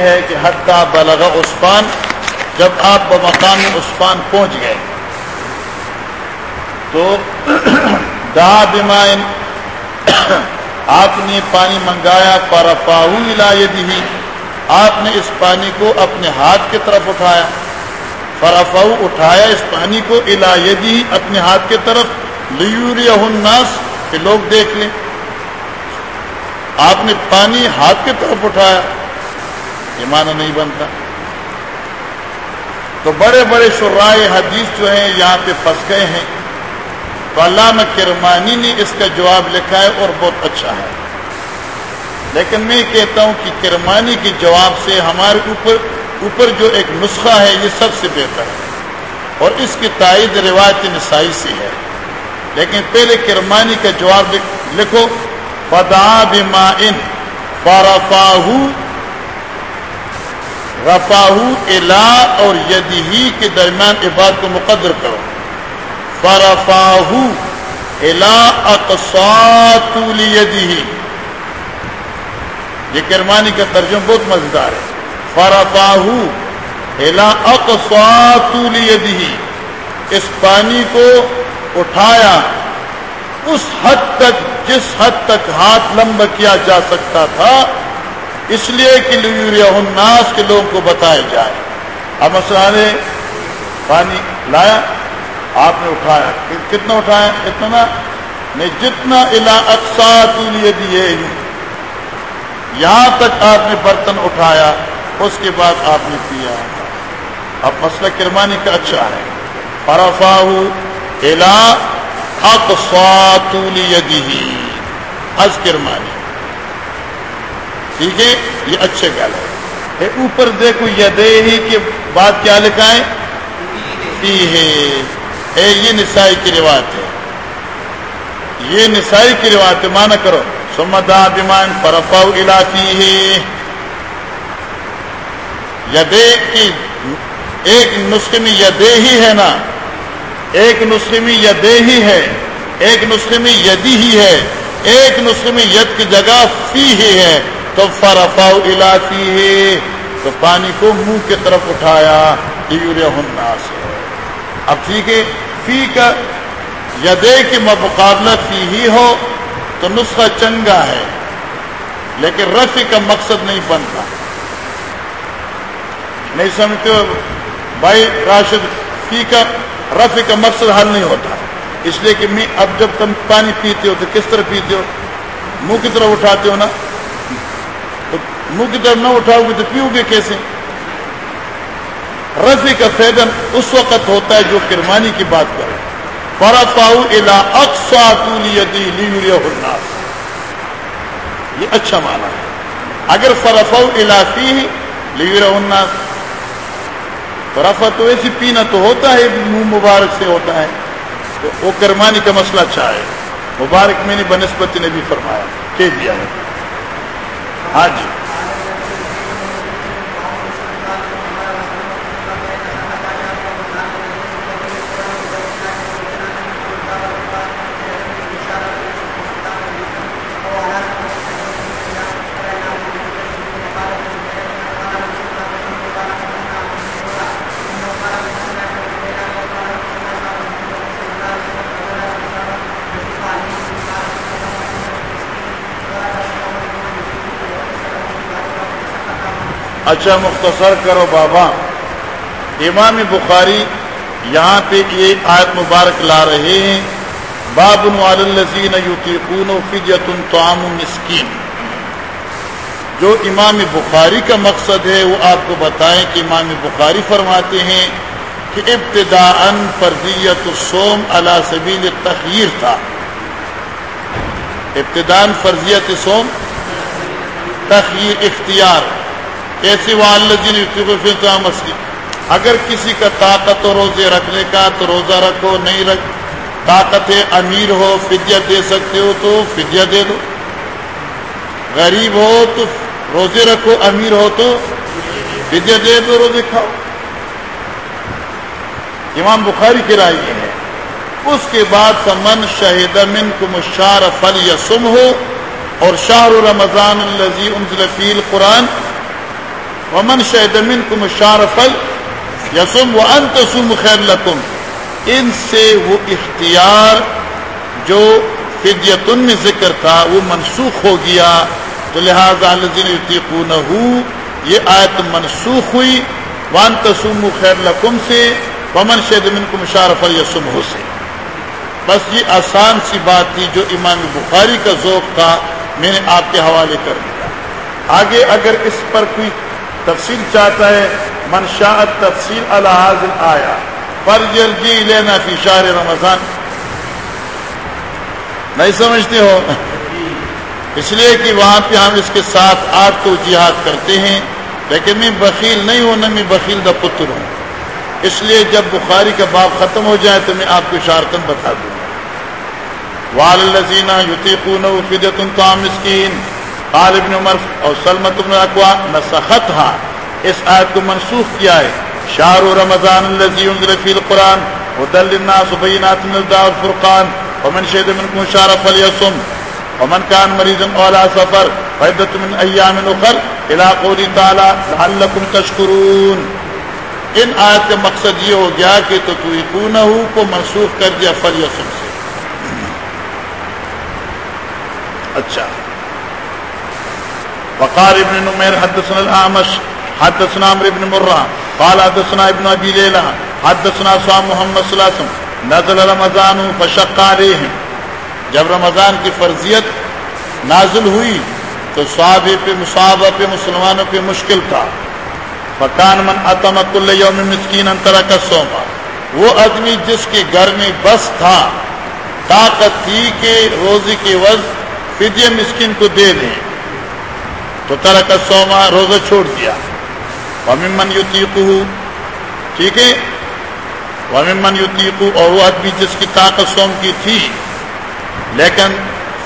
ہے کہ حتیٰ بلغ عثمان جب آپ بمقام عثمان پہنچ گئے۔ تو دا بمائن آپ نے پانی منگایا پارفاؤ ہی آپ نے اس پانی کو اپنے ہاتھ کی طرف اٹھایا۔ فرفاؤ اٹھایا اس پانی کو الایدی اپنے ہاتھ کی طرف۔ لیوریا الناس، کہ لوگ دیکھ لیں۔ آپ نے پانی ہاتھ کی طرف اٹھایا۔ یہ معنی نہیں بنتا۔ تو بڑے بڑے شرائے حدیث جو ہیں یہاں پہ پھنس گئے ہیں۔ تو علامہ کرمانی نے اس کا جواب لکھا ہے اور بہت اچھا ہے۔ لیکن میں کہتا ہوں کہ کرمانی کے جواب سے ہمارے اوپر اوپر جو ایک نسخہ ہے یہ سب سے بہتر ہے۔ اور اس کی تائید روایت نسائی سے ہے۔ لیکن پہلے کرمانی کا جواب لکھو فدا بما ان فرفاہ رفاہ الا اور یدی ہی کے درمیان عباد کو مقدر کرو۔ فرفاہ الا اقساط یدی یہ کرمانی کا ترجمہ بہت مزیدار ہے۔ فرفاہ الا اقساط یدی اس پانی کو اٹھایا۔ اس حد تک، جس حد تک ہاتھ لمبا کیا جا سکتا تھا اس لیے کہ الناس کے لوگوں کو بتایا جائے اب مسئلہ پانی لایا، آپ نے اٹھایا۔ کتنا اٹھایا اتنا نہیں، جتنا الا اقساط دیے یہاں تک آپ نے برتن اٹھایا، اس کے بعد آپ نے پیا۔ اب مسئلہ کرمانی کا اچھا ہے۔ فرفاہ الا از کرمانی۔ ٹھیک ہے؟ یہ اچھے گل ہے اوپر دیکھو یدے ہی کے بعد کیا لکھا ہے۔ یہ نسائی کی روایت ہے۔ یہ نسائی کی روایت مانا کرو۔ سمدا بیمان فرفا علاقی ہے یدے کی ایک نسخے میں یدے ہی ہے نا۔ ایک نسخے میں یدے ہی ہے۔ ایک نسخے میں یدی ہی ہے۔ ایک نسخے میں ید کی جگہ فی ہی ہے۔ تو فرفا علاقی ہے تو پانی کو منہ کی طرف اٹھایا سے اب ٹھیک ہے فی کا یدے کے مقابلہ فی ہی ہو تو نسخہ چنگا ہے، لیکن رفی کا مقصد نہیں بنتا نہیں سمجھتے ہو؟ بھائی راشد فی کا رفع کا مقصد حل نہیں ہوتا۔ اس لیے کہ میں، اب جب تم پانی پیتے ہو تو کس طرح پیتے ہو؟ منہ کی طرف اٹھاتے ہو نا؟ منہ کی طرف نہ اٹھاؤ گے تو پیو گے کیسے؟ رفع کا فیدن اس وقت ہوتا ہے جو کرمانی کی بات کرے۔ فرا یہ اچھا مانا ہے۔ اگر فرفاؤ علاقی لیور الناس۔ رفع تو ایسی پینا تو ہوتا ہے، منہ مبارک سے ہوتا ہے۔ تو وہ کرمانی کا مسئلہ اچھا ہے۔ مبارک میں نے بنسپتی نے بھی فرمایا، کہہ دیا ہے۔ ہاں جی۔ اچھا مختصر کرو بابا۔ امام بخاری یہاں پہ یہ آیت مبارک لا رہے ہیں۔ باب الزین یوتیقون فجت الطعام مسکین۔ جو امام بخاری کا مقصد ہے وہ آپ کو بتائیں کہ امام بخاری فرماتے ہیں کہ ابتدا ان فرضیت السوم علا سبیل تخیر تھا۔ ابتدان فرضیت سوم تخیر اختیار۔ ایسی مسئلہ اگر کسی کا طاقت ہو روزے رکھنے کا تو روزہ رکھو، نہیں رکھ، طاقت ہے امیر ہو، فدیہ دے سکتے ہو تو فدیہ دے دو۔ غریب ہو تو روزے رکھو، امیر ہو تو فدیہ دے دو، روزے کھاؤ۔ امام بخاری کی رائے یہ ہے۔ اس کے بعد سمن شہید من کو مشار فل یا سم ہو اور شاہ رمضان الزی انزل فی القرآن ومن شہد منکم شارفل یسم و انتسم خیر لکم ان سے وہ اختیار جو فدیتن میں ذکر تھا، وہ منسوخ ہو گیا۔ تو لہٰذا یہ آیت منسوخ ہوئی۔ وان تسم خیر لکم سے، ومن شہد منکم شارف یسم ہو سے۔ بس یہ آسان سی بات تھی جو امام بخاری کا ذوق تھا، میں نے آپ کے حوالے کر دیا۔ آگے اگر اس پر کوئی تفصیل چاہتا ہے منشاءت تفصیل الحاظ آیا پر جلدی لینا فی شار رمضان. نہیں سمجھتے ہو؟ اس لیے کہ وہاں پہ ہم اس کے ساتھ آٹھ تو جہاد کرتے ہیں، لیکن میں بخیل نہیں ہوں، نہ میں بخیل دا پتر ہوں۔ اس لیے جب بخاری کا باپ ختم ہو جائے تو میں آپ کو شارکن بتا دوں۔ والذین یطیقون فدیۃ طعام مسکین۔ قال ابن عمر اور سلمت بن اقوا نسختها اس آیت کو منسوخ کیا ہے۔ شهر رمضان الذي انزل فيه القران هدى للناس وبينات من الهدى والفرقان، ومن شهد منكم شهر فليصم ومن كان مريضا او على سفر فعدة من ايام اخر، الى قوله تعالى لعلكم تشكرون ان آیت کا مقصد یہ ہو گیا کہ تو کو منسوخ کر دیا فلیسم سے۔ اچھا۔ وقار ابن نمیر، حدثنا الامش حدثنا عمر ابن مرہ، قال حدثنا ابن ابي ليلى حدثنا صاحب محمد صلی اللہ علیہ وسلم، نزل رمضان فشق عليهم جب رمضان کی فرضیت نازل ہوئی، تو صحابہ پہ مصابہ پہ، مسلمانوں پہ مشکل تھا۔ فکان من اتم کل یوم مسکین انترا کا سوما وہ آدمی جس کے گھر میں بس تھا، طاقت تھی کہ روزی کے وز فدیہ مسکین کو دے دیں تو طرح کا سوما روزہ چھوڑ دیا۔ ومن یوتیقو ٹھیک ہے؟ ومن یوتیقو اور وہ آدمی جس کی طاقت سوم کی تھی، لیکن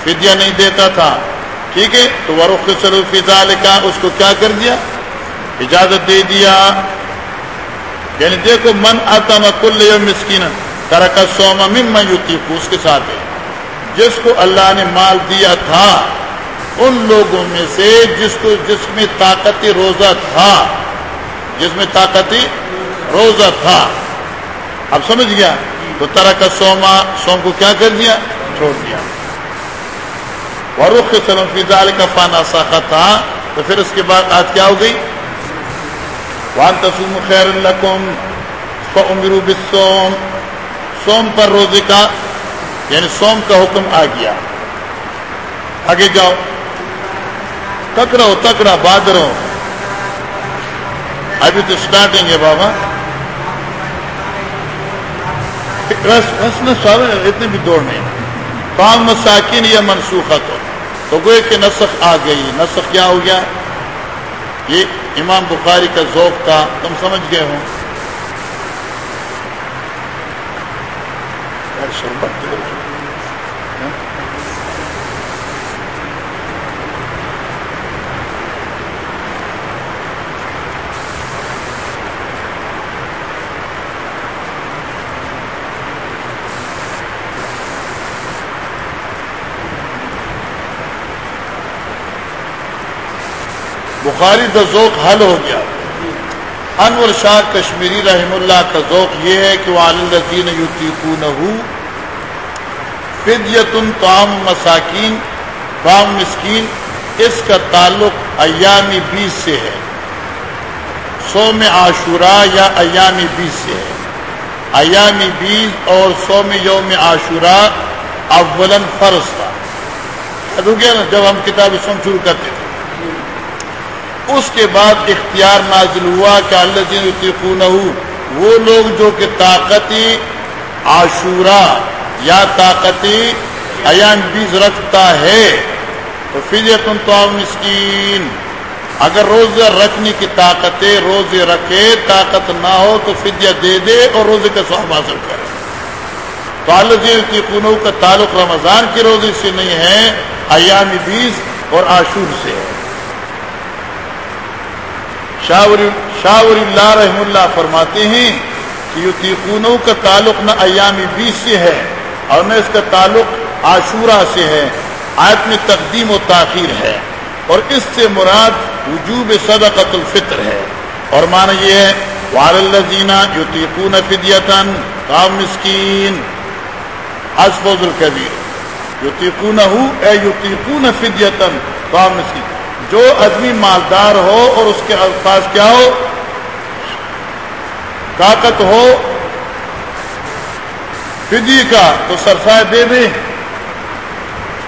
فدیہ نہیں دیتا تھا، ٹھیک ہے؟ تو وہ رخ سروفی کا اس کو کیا کر دیا؟ اجازت دے دیا۔ یعنی دیکھو، من آتا کل مسکین طرح کا سوما ممن یوتیقو اس کے ساتھ ہے۔ جس کو اللہ نے مال دیا تھا ان لوگوں میں سے جس کو جس میں طاقتی روزہ تھا۔ جس میں طاقتی روزہ تھا۔ اب سمجھ گیا؟ تو طرح کا سوما سوم کو کیا کر دیا؟ چھوڑ دیا۔ ورخ سلم فضال کا فانا ساخا تھا تو پھر اس کے بعد آج کیا ہو گئی؟ وان تسوم خیر القم فمرو بسوم سوم پر روزے کا یعنی سوم کا حکم آ گیا۔ آگے جاؤ۔ تکڑا ہو تکڑا بادر ہو ابھی تو اسٹارٹنگ ہے بابا۔ اتنے بھی دوڑ نہیں۔ کام مساکین یا منسوخہ تو۔ تو گوئے کہ نسخ آ گئی۔ نسخ کیا ہو گیا؟ یہ امام بخاری کا ذوق تھا۔ تم سمجھ گئے ہو شربت اچھا، بخاری کا ذوق حل ہو گیا۔ انور شاہ کشمیری رحم اللہ کا ذوق یہ ہے کہ وہ عالدین یوتی فدیتن تام مساکین تام مسکین اس کا تعلق ایامی بیس سے ہے۔ سوم عاشورہ یا ایامی بیس سے ہے۔ ایامی بیس اور سوم یوم عاشورہ اولن فرض تھا۔ نا، جب ہم کتاب سوم شروع کرتے تھے۔ اس کے بعد اختیار نازل ہوا کہ اللہ جن وہ لوگ جو کہ طاقتی عاشورہ یا طاقتی ایام بیز رکھتا ہے، تو تم تو مسکین۔ اگر روزہ رکھنے کی طاقت روزے رکھے، طاقت نہ ہو تو فدیہ دے دے اور روزے کا سواب حاصل کرے تو اللہ کنو کا تعلق رمضان کے روزے سے نہیں ہے ایام بیس اور عاشور سے۔ ہے شاور اللہ رحم اللہ فرماتے ہیں کہ یوتیقونوں کا تعلق نہ ایامی بیس سے ہے اور نہ اس کا تعلق عاشورہ سے ہے۔ آیت میں تقدیم و تاخیر ہے اور اس سے مراد وجوب صدقت الفطر ہے۔ اور مانا یہ ہے والزینہ یوتیقون فدیتن کام مسکین ازفوز القبیر یوتیقون اے یوتیقون فدیتن کام مسکین جو آدمی مالدار ہو اور اس کے الفاظ کیا ہو؟ طاقت ہو فدی کا تو سرسائے دے دیں۔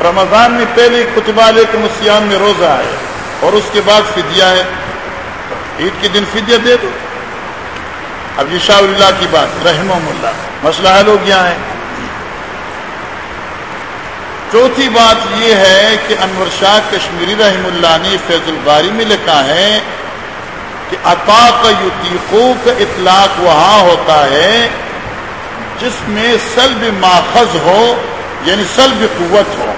رمضان میں پہلے کتبہ لے کے مسیان میں روزہ آئے اور اس کے بعد فدیہ ہے۔ عید کے دن فدیہ دے دو۔ اب یہ شاہ اللہ کی بات رحم اللہ۔ مسئلہ ہے لوگ یہاں ہیں چوتھی بات یہ ہے کہ انور شاہ کشمیری رحم اللہ نے فیض الباری میں لکھا ہے کہ عطا کا یوتیقو کا اطلاق وہاں ہوتا ہے جس میں سلب ماخذ ہو یعنی سلب قوت ہو۔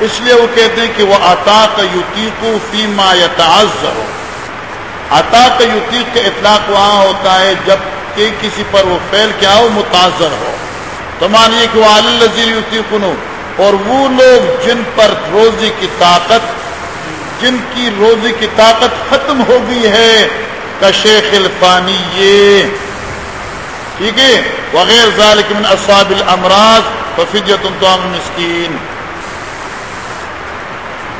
اس لیے وہ کہتے ہیں کہ وہ عطا کا یوتیقو فیما یتعز ہو عطا کا یوتیق کا اطلاق وہاں ہوتا ہے جبکہ کسی پر وہ فیل کیا ہو متاثر ہو۔ تو مانیے کہ وہ عاللزیر یوتیقن اور وہ لوگ جن پر روزی کی طاقت، جن کی روزی کی طاقت ختم ہو گئی ہے کشیخ الفانی یہ۔ ٹھیک ہے؟ وغیر ذالک من اصحاب الامراض ففجت تو مسکین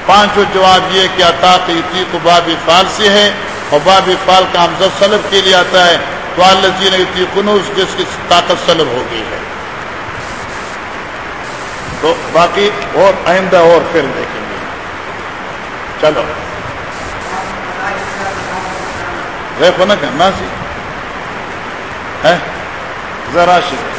پانچوں جواب یہ کہ عطا قیتی کو باب فال سے ہے، اور باب فال کا حمزہ سلب کے لیے آتا ہے۔ تو اللہ جی نے کنوز جس کی طاقت سلب ہو گئی ہے۔ تو باقی اور آئندہ اور پھر دیکھیں گے۔ چلو۔ دیکھو نہ کرنا سی۔ ہے ذرا شکر